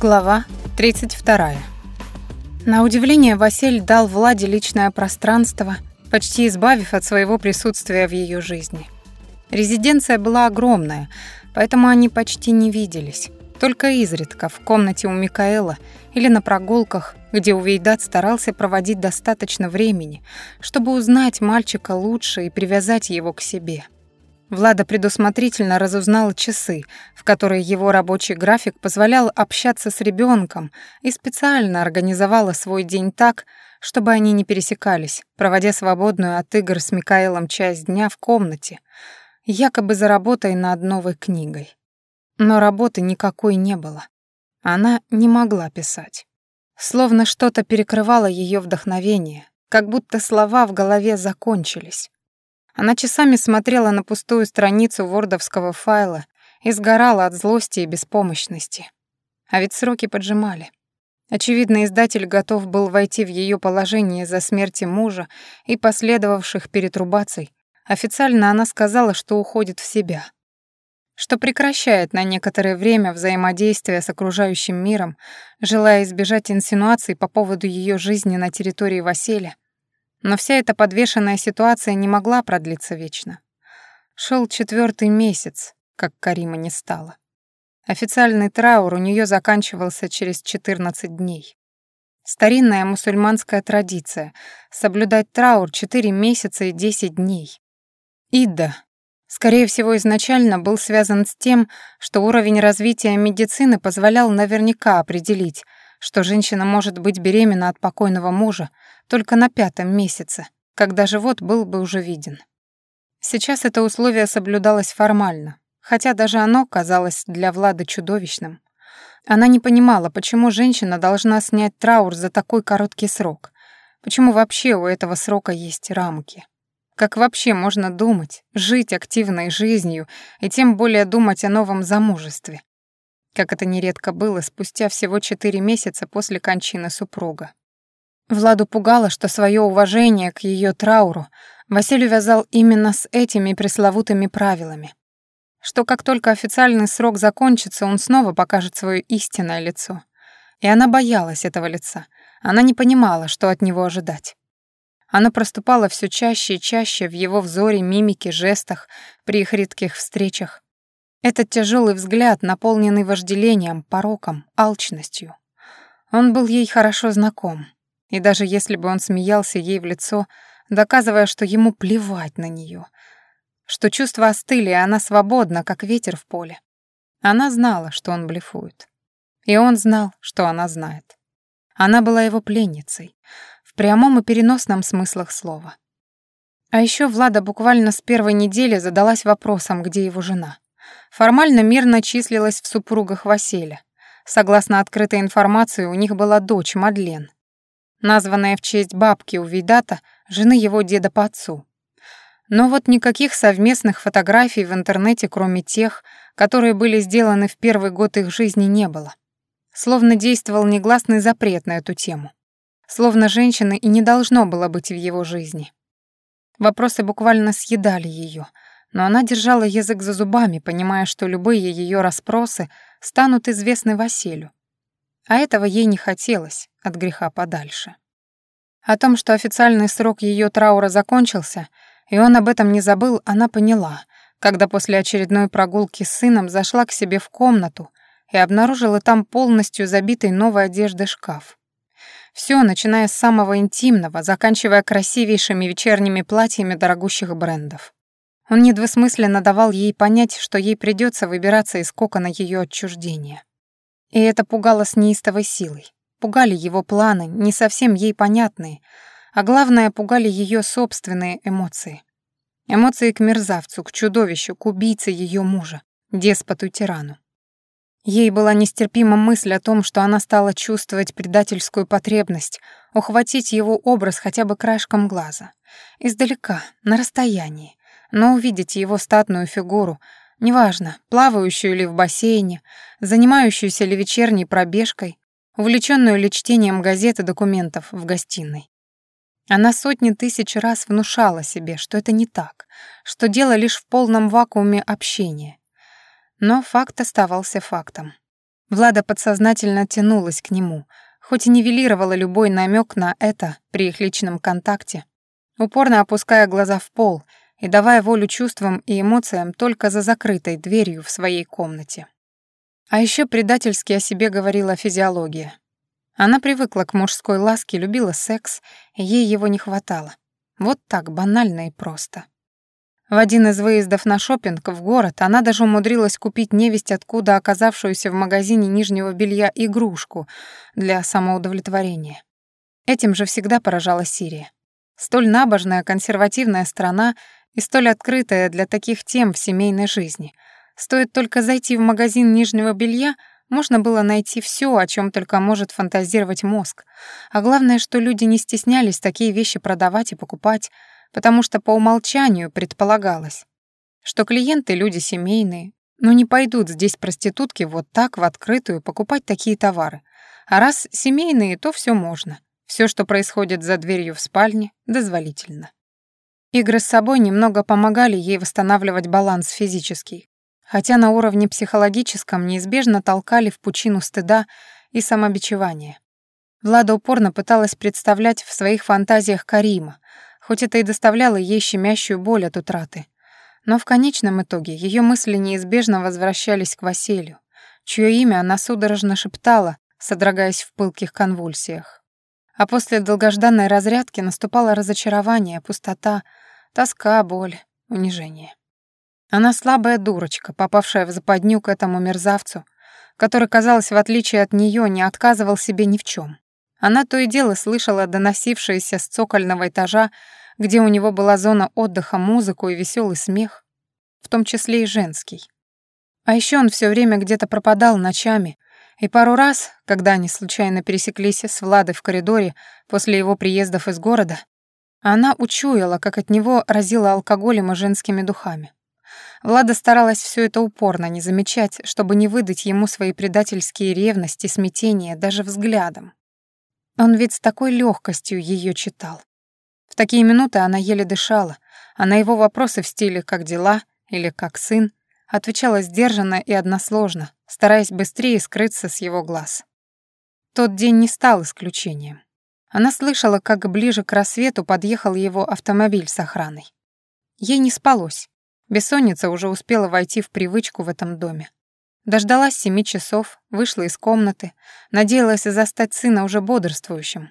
Глава 32. На удивление Василь дал Владе личное пространство, почти избавив от своего присутствия в ее жизни. Резиденция была огромная, поэтому они почти не виделись. Только изредка в комнате у Микаэла или на прогулках, где Увейдат старался проводить достаточно времени, чтобы узнать мальчика лучше и привязать его к себе. Влада предусмотрительно разузнала часы, в которые его рабочий график позволял общаться с ребенком, и специально организовала свой день так, чтобы они не пересекались, проводя свободную от игр с Микаэлом часть дня в комнате, якобы за работой над новой книгой. Но работы никакой не было. Она не могла писать. Словно что-то перекрывало ее вдохновение, как будто слова в голове закончились. Она часами смотрела на пустую страницу вордовского файла и сгорала от злости и беспомощности. А ведь сроки поджимали. Очевидно, издатель готов был войти в ее положение из-за смерти мужа и последовавших перетрубаций. Официально она сказала, что уходит в себя. Что прекращает на некоторое время взаимодействие с окружающим миром, желая избежать инсинуаций по поводу ее жизни на территории Василия, но вся эта подвешенная ситуация не могла продлиться вечно. Шел четвертый месяц, как Карима не стало. Официальный траур у нее заканчивался через 14 дней. Старинная мусульманская традиция — соблюдать траур 4 месяца и 10 дней. Идда, скорее всего, изначально был связан с тем, что уровень развития медицины позволял наверняка определить, что женщина может быть беременна от покойного мужа только на пятом месяце, когда живот был бы уже виден. Сейчас это условие соблюдалось формально, хотя даже оно казалось для Влады чудовищным. Она не понимала, почему женщина должна снять траур за такой короткий срок, почему вообще у этого срока есть рамки. Как вообще можно думать, жить активной жизнью и тем более думать о новом замужестве? Как это нередко было спустя всего четыре месяца после кончины супруга. Владу пугало, что свое уважение к ее трауру Василий вязал именно с этими пресловутыми правилами. Что как только официальный срок закончится, он снова покажет свое истинное лицо. И она боялась этого лица. Она не понимала, что от него ожидать. Она проступала все чаще и чаще в его взоре, мимике, жестах, при их редких встречах. Этот тяжелый взгляд, наполненный вожделением, пороком, алчностью. Он был ей хорошо знаком, и даже если бы он смеялся ей в лицо, доказывая, что ему плевать на нее, что чувства остыли, и она свободна, как ветер в поле. Она знала, что он блефует. И он знал, что она знает. Она была его пленницей, в прямом и переносном смыслах слова. А еще Влада буквально с первой недели задалась вопросом, где его жена формально мирно числилась в супругах Василя. Согласно открытой информации, у них была дочь Мадлен, названная в честь бабки у Видата, жены его деда по отцу. Но вот никаких совместных фотографий в интернете, кроме тех, которые были сделаны в первый год их жизни, не было. Словно действовал негласный запрет на эту тему. Словно женщины и не должно было быть в его жизни. Вопросы буквально съедали ее — но она держала язык за зубами, понимая, что любые ее расспросы станут известны Василию. А этого ей не хотелось, от греха подальше. О том, что официальный срок ее траура закончился, и он об этом не забыл, она поняла, когда после очередной прогулки с сыном зашла к себе в комнату и обнаружила там полностью забитый новой одеждой шкаф. Все, начиная с самого интимного, заканчивая красивейшими вечерними платьями дорогущих брендов. Он недвусмысленно давал ей понять, что ей придется выбираться из кокона ее отчуждения. И это пугало с неистовой силой. Пугали его планы, не совсем ей понятные, а главное, пугали ее собственные эмоции. Эмоции к мерзавцу, к чудовищу, к убийце ее мужа, деспоту-тирану. Ей была нестерпима мысль о том, что она стала чувствовать предательскую потребность ухватить его образ хотя бы краешком глаза. Издалека, на расстоянии, но увидеть его статную фигуру, неважно, плавающую ли в бассейне, занимающуюся ли вечерней пробежкой, увлеченную ли чтением газет и документов в гостиной. Она сотни тысяч раз внушала себе, что это не так, что дело лишь в полном вакууме общения. Но факт оставался фактом. Влада подсознательно тянулась к нему, хоть и нивелировала любой намек на это при их личном контакте, упорно опуская глаза в пол и давая волю чувствам и эмоциям только за закрытой дверью в своей комнате. А еще предательски о себе говорила физиология. Она привыкла к мужской ласке, любила секс, ей его не хватало. Вот так банально и просто. В один из выездов на шопинг в город она даже умудрилась купить невесть откуда оказавшуюся в магазине нижнего белья игрушку для самоудовлетворения. Этим же всегда поражала Сирия. Столь набожная, консервативная страна и столь открытая для таких тем в семейной жизни. Стоит только зайти в магазин нижнего белья, можно было найти все, о чем только может фантазировать мозг. А главное, что люди не стеснялись такие вещи продавать и покупать, потому что по умолчанию предполагалось, что клиенты — люди семейные, но не пойдут здесь проститутки вот так в открытую покупать такие товары. А раз семейные, то все можно. Все, что происходит за дверью в спальне, дозволительно. Игры с собой немного помогали ей восстанавливать баланс физический, хотя на уровне психологическом неизбежно толкали в пучину стыда и самобичевания. Влада упорно пыталась представлять в своих фантазиях Карима, хоть это и доставляло ей щемящую боль от утраты. Но в конечном итоге ее мысли неизбежно возвращались к Василию, чье имя она судорожно шептала, содрогаясь в пылких конвульсиях. А после долгожданной разрядки наступало разочарование, пустота, тоска, боль, унижение. Она слабая дурочка, попавшая в западню к этому мерзавцу, который, казалось, в отличие от нее, не отказывал себе ни в чем. Она то и дело слышала доносившиеся с цокольного этажа где у него была зона отдыха, музыку и веселый смех, в том числе и женский. А еще он все время где-то пропадал ночами, и пару раз, когда они случайно пересеклись с Владой в коридоре после его приездов из города, она учуяла, как от него разило алкоголем и женскими духами. Влада старалась все это упорно не замечать, чтобы не выдать ему свои предательские ревности, смятения даже взглядом. Он ведь с такой легкостью ее читал. В такие минуты она еле дышала, а на его вопросы в стиле «как дела?» или «как сын?» отвечала сдержанно и односложно, стараясь быстрее скрыться с его глаз. Тот день не стал исключением. Она слышала, как ближе к рассвету подъехал его автомобиль с охраной. Ей не спалось. Бессонница уже успела войти в привычку в этом доме. Дождалась семи часов, вышла из комнаты, надеялась застать сына уже бодрствующим,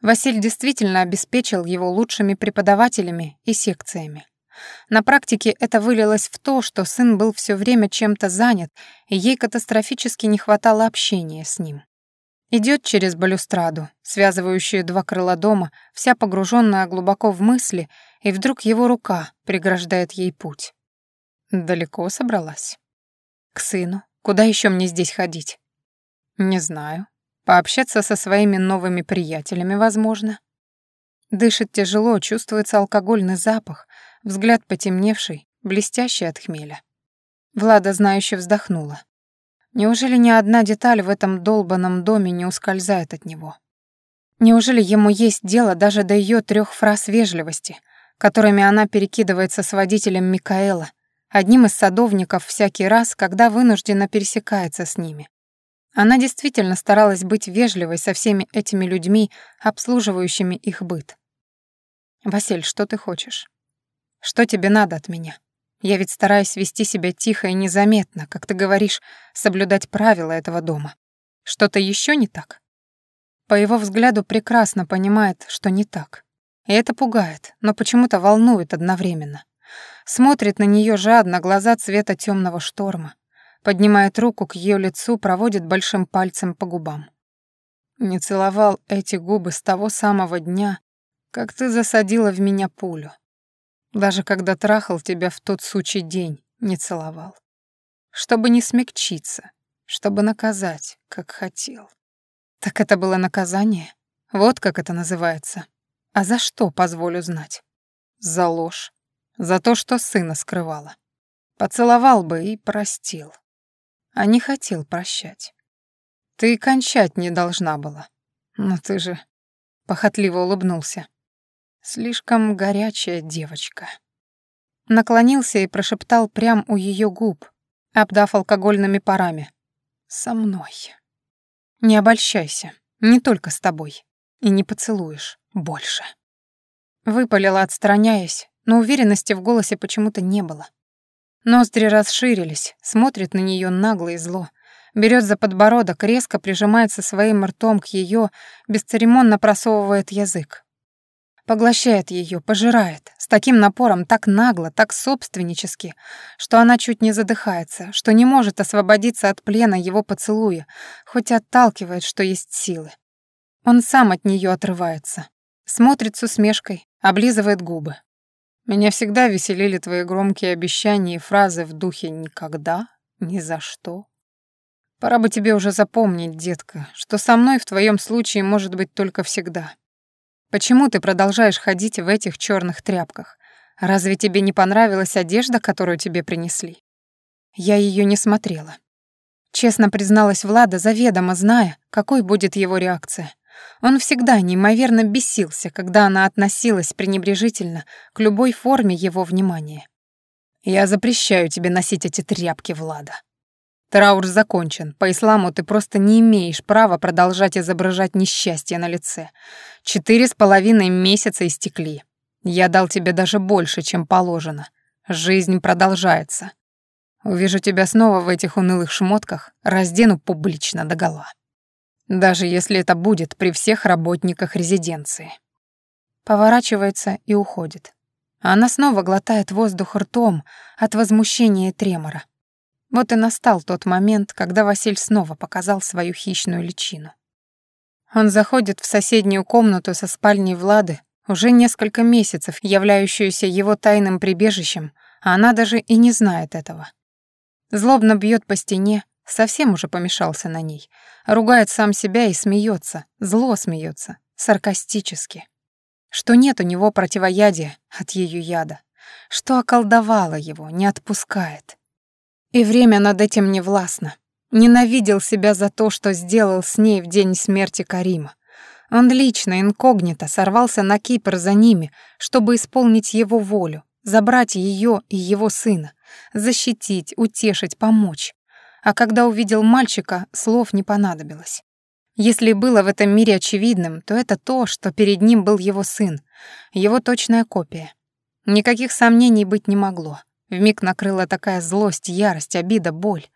Василь действительно обеспечил его лучшими преподавателями и секциями. На практике это вылилось в то, что сын был все время чем-то занят, и ей катастрофически не хватало общения с ним. Идет через балюстраду, связывающую два крыла дома, вся погруженная глубоко в мысли, и вдруг его рука преграждает ей путь. Далеко собралась. К сыну. Куда еще мне здесь ходить? Не знаю. Пообщаться со своими новыми приятелями, возможно. Дышит тяжело, чувствуется алкогольный запах, взгляд потемневший, блестящий от хмеля. Влада знающе вздохнула. Неужели ни одна деталь в этом долбанном доме не ускользает от него? Неужели ему есть дело даже до ее трех фраз вежливости, которыми она перекидывается с водителем Микаэла, одним из садовников всякий раз, когда вынуждена пересекается с ними? Она действительно старалась быть вежливой со всеми этими людьми, обслуживающими их быт. «Василь, что ты хочешь? Что тебе надо от меня? Я ведь стараюсь вести себя тихо и незаметно, как ты говоришь, соблюдать правила этого дома. Что-то еще не так?» По его взгляду прекрасно понимает, что не так. И это пугает, но почему-то волнует одновременно. Смотрит на нее жадно, глаза цвета темного шторма поднимает руку к ее лицу, проводит большим пальцем по губам. Не целовал эти губы с того самого дня, как ты засадила в меня пулю. Даже когда трахал тебя в тот сучий день, не целовал. Чтобы не смягчиться, чтобы наказать, как хотел. Так это было наказание? Вот как это называется. А за что, позволю знать? За ложь. За то, что сына скрывала. Поцеловал бы и простил а не хотел прощать. Ты кончать не должна была. Но ты же...» — похотливо улыбнулся. «Слишком горячая девочка». Наклонился и прошептал прям у ее губ, обдав алкогольными парами. Со мной. Не обольщайся, не только с тобой. И не поцелуешь больше. Выпалила, отстраняясь, но уверенности в голосе почему-то не было. Ноздри расширились, смотрит на нее нагло и зло. Берет за подбородок, резко прижимается своим ртом к ее, бесцеремонно просовывает язык. Поглощает ее, пожирает, с таким напором, так нагло, так собственнически, что она чуть не задыхается, что не может освободиться от плена его поцелуя, хоть отталкивает, что есть силы. Он сам от нее отрывается, смотрит с усмешкой, облизывает губы. Меня всегда веселили твои громкие обещания и фразы в духе «никогда», «ни за что». Пора бы тебе уже запомнить, детка, что со мной в твоем случае может быть только всегда. Почему ты продолжаешь ходить в этих черных тряпках? Разве тебе не понравилась одежда, которую тебе принесли? Я ее не смотрела. Честно призналась Влада, заведомо зная, какой будет его реакция. Он всегда неимоверно бесился, когда она относилась пренебрежительно к любой форме его внимания. «Я запрещаю тебе носить эти тряпки, Влада. Траур закончен. По исламу ты просто не имеешь права продолжать изображать несчастье на лице. Четыре с половиной месяца истекли. Я дал тебе даже больше, чем положено. Жизнь продолжается. Увижу тебя снова в этих унылых шмотках, раздену публично догола. Даже если это будет при всех работниках резиденции. Поворачивается и уходит. Она снова глотает воздух ртом от возмущения и тремора. Вот и настал тот момент, когда Василь снова показал свою хищную личину. Он заходит в соседнюю комнату со спальней Влады, уже несколько месяцев являющуюся его тайным прибежищем, а она даже и не знает этого. Злобно бьет по стене, совсем уже помешался на ней, ругает сам себя и смеется, зло смеется, саркастически. Что нет у него противоядия от ее яда, что околдовало его, не отпускает. И время над этим не властно. Ненавидел себя за то, что сделал с ней в день смерти Карима. Он лично, инкогнито, сорвался на Кипр за ними, чтобы исполнить его волю, забрать ее и его сына, защитить, утешить, помочь. А когда увидел мальчика, слов не понадобилось. Если было в этом мире очевидным, то это то, что перед ним был его сын, его точная копия. Никаких сомнений быть не могло. Вмиг накрыла такая злость, ярость, обида, боль.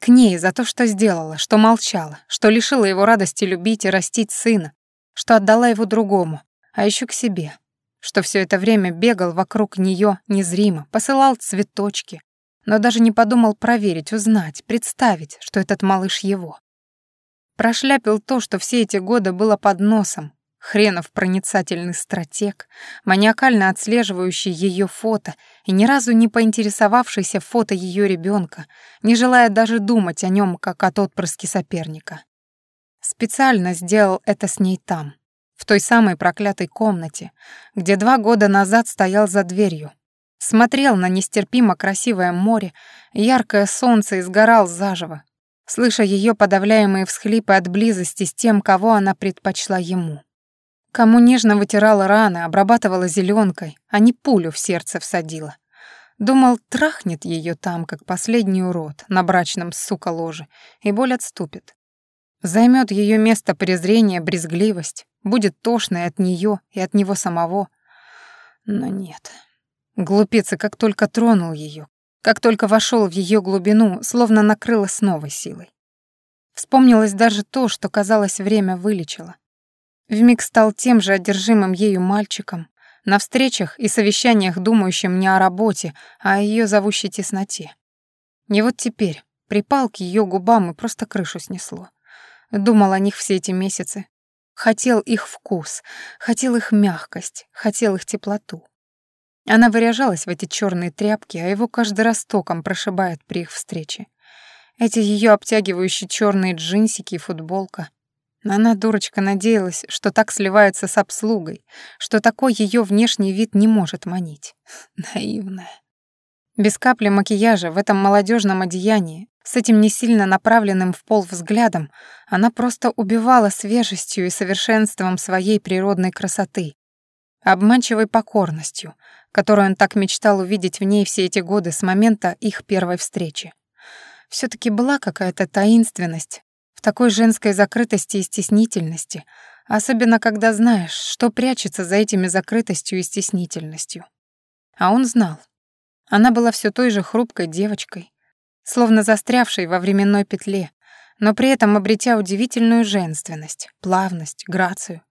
К ней за то, что сделала, что молчала, что лишила его радости любить и растить сына, что отдала его другому, а еще к себе, что все это время бегал вокруг нее незримо, посылал цветочки, но даже не подумал проверить, узнать, представить, что этот малыш его. Прошляпил то, что все эти годы было под носом, Хренов проницательный стратег, маниакально отслеживающий ее фото и ни разу не поинтересовавшийся фото ее ребенка, не желая даже думать о нем как о отпрыске соперника. Специально сделал это с ней там, в той самой проклятой комнате, где два года назад стоял за дверью, смотрел на нестерпимо красивое море, яркое солнце и сгорал заживо, слыша ее подавляемые всхлипы от близости с тем, кого она предпочла ему кому нежно вытирала раны, обрабатывала зеленкой, а не пулю в сердце всадила. Думал, трахнет ее там, как последний урод, на брачном, сука, ложе, и боль отступит. Займет ее место презрения, брезгливость, будет тошно и от нее, и от него самого. Но нет. Глупец, как только тронул ее, как только вошел в ее глубину, словно накрыло с новой силой. Вспомнилось даже то, что, казалось, время вылечило. Вмиг стал тем же одержимым ею мальчиком, на встречах и совещаниях думающим не о работе, а о ее зовущей тесноте. И вот теперь припал к ее губам и просто крышу снесло. Думал о них все эти месяцы. Хотел их вкус, хотел их мягкость, хотел их теплоту. Она выряжалась в эти черные тряпки, а его каждый раз током прошибает при их встрече. Эти ее обтягивающие черные джинсики и футболка, она, дурочка, надеялась, что так сливается с обслугой, что такой ее внешний вид не может манить. Наивная. Без капли макияжа в этом молодежном одеянии, с этим не сильно направленным в пол взглядом, она просто убивала свежестью и совершенством своей природной красоты, обманчивой покорностью, которую он так мечтал увидеть в ней все эти годы с момента их первой встречи. все таки была какая-то таинственность такой женской закрытости и стеснительности, особенно когда знаешь, что прячется за этими закрытостью и стеснительностью. А он знал. Она была все той же хрупкой девочкой, словно застрявшей во временной петле, но при этом обретя удивительную женственность, плавность, грацию,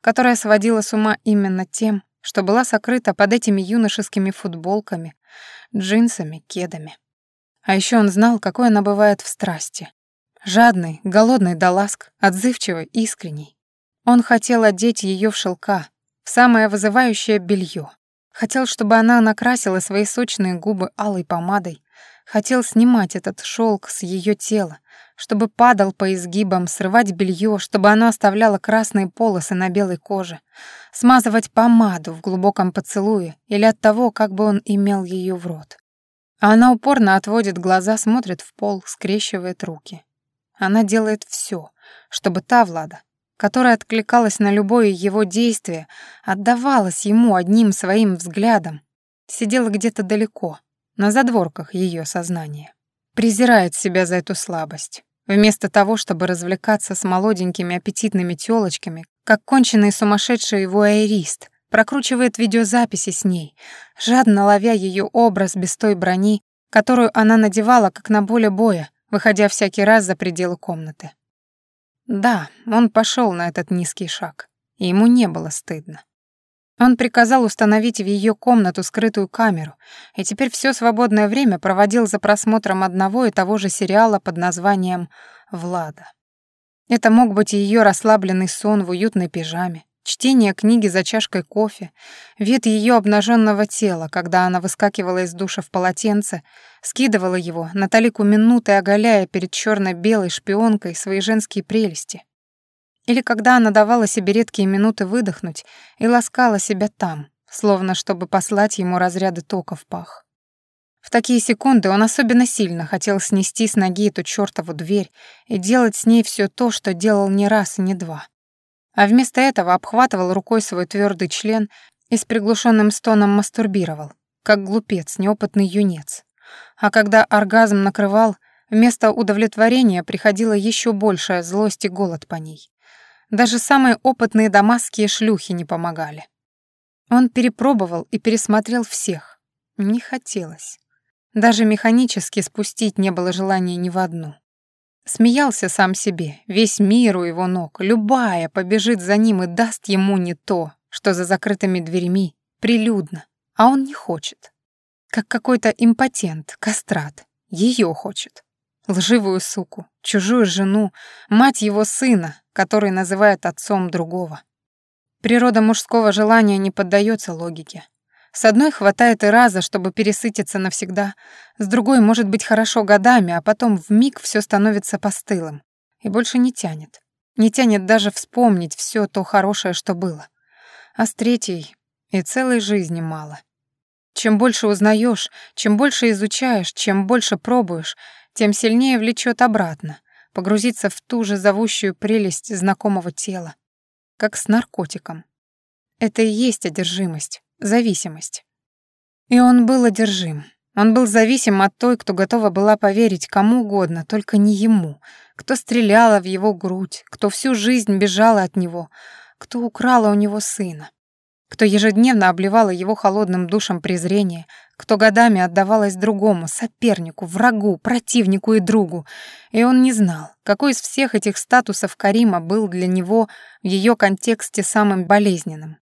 которая сводила с ума именно тем, что была сокрыта под этими юношескими футболками, джинсами, кедами. А еще он знал, какой она бывает в страсти. Жадный, голодный до ласк, отзывчивый, искренний. Он хотел одеть ее в шелка, в самое вызывающее белье. Хотел, чтобы она накрасила свои сочные губы алой помадой, хотел снимать этот шелк с ее тела, чтобы падал по изгибам, срывать белье, чтобы оно оставляло красные полосы на белой коже, смазывать помаду в глубоком поцелуе или от того, как бы он имел ее в рот. А она упорно отводит глаза, смотрит в пол, скрещивает руки. Она делает все, чтобы та Влада, которая откликалась на любое его действие, отдавалась ему одним своим взглядом, сидела где-то далеко, на задворках ее сознания. Презирает себя за эту слабость. Вместо того, чтобы развлекаться с молоденькими аппетитными тёлочками, как конченый сумасшедший вуайерист, прокручивает видеозаписи с ней, жадно ловя ее образ без той брони, которую она надевала как на поле боя, выходя всякий раз за пределы комнаты. Да, он пошел на этот низкий шаг, и ему не было стыдно. Он приказал установить в ее комнату скрытую камеру, и теперь все свободное время проводил за просмотром одного и того же сериала под названием «Влада». Это мог быть ее расслабленный сон в уютной пижаме, чтение книги за чашкой кофе, вид ее обнаженного тела, когда она выскакивала из душа в полотенце, скидывала его на талику минуты, оголяя перед черно белой шпионкой свои женские прелести. Или когда она давала себе редкие минуты выдохнуть и ласкала себя там, словно чтобы послать ему разряды тока в пах. В такие секунды он особенно сильно хотел снести с ноги эту чёртову дверь и делать с ней всё то, что делал не раз и не два. А вместо этого обхватывал рукой свой твёрдый член и с приглушенным стоном мастурбировал, как глупец, неопытный юнец. А когда оргазм накрывал, вместо удовлетворения приходила ещё большая злость и голод по ней. Даже самые опытные дамасские шлюхи не помогали. Он перепробовал и пересмотрел всех. Не хотелось. Даже механически спустить не было желания ни в одну. Смеялся сам себе, весь мир у его ног, любая побежит за ним и даст ему не то, что за закрытыми дверьми, прилюдно, а он не хочет. Как какой-то импотент, кастрат, ее хочет. Лживую суку, чужую жену, мать его сына, который называет отцом другого. Природа мужского желания не поддается логике. С одной хватает и раза, чтобы пересытиться навсегда, с другой может быть хорошо годами, а потом в миг все становится постылым и больше не тянет. Не тянет даже вспомнить все то хорошее, что было. А с третьей и целой жизни мало. Чем больше узнаешь, чем больше изучаешь, чем больше пробуешь, тем сильнее влечет обратно, погрузиться в ту же зовущую прелесть знакомого тела, как с наркотиком. Это и есть одержимость, зависимость. И он был одержим. Он был зависим от той, кто готова была поверить кому угодно, только не ему, кто стреляла в его грудь, кто всю жизнь бежала от него, кто украла у него сына кто ежедневно обливала его холодным душем презрения, кто годами отдавалась другому, сопернику, врагу, противнику и другу. И он не знал, какой из всех этих статусов Карима был для него в ее контексте самым болезненным.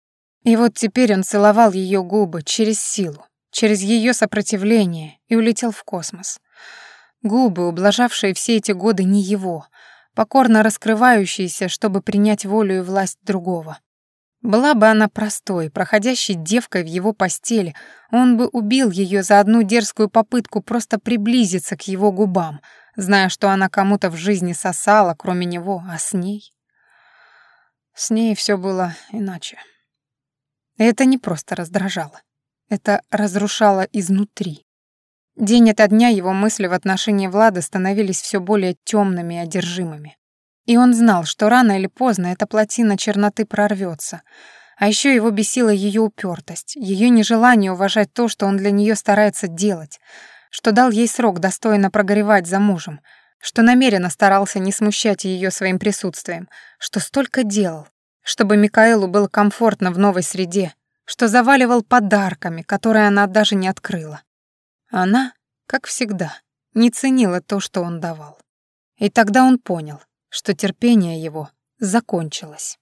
И вот теперь он целовал ее губы через силу, через ее сопротивление и улетел в космос. Губы, ублажавшие все эти годы не его, покорно раскрывающиеся, чтобы принять волю и власть другого. Была бы она простой, проходящей девкой в его постели, он бы убил ее за одну дерзкую попытку просто приблизиться к его губам, зная, что она кому-то в жизни сосала, кроме него, а с ней... С ней все было иначе. Это не просто раздражало. Это разрушало изнутри. День ото дня его мысли в отношении Влада становились все более темными и одержимыми. И он знал, что рано или поздно эта плотина черноты прорвется. А еще его бесила ее упертость, ее нежелание уважать то, что он для нее старается делать, что дал ей срок достойно прогоревать за мужем, что намеренно старался не смущать ее своим присутствием, что столько делал, чтобы Микаэлу было комфортно в новой среде, что заваливал подарками, которые она даже не открыла. Она, как всегда, не ценила то, что он давал. И тогда он понял, что терпение его закончилось.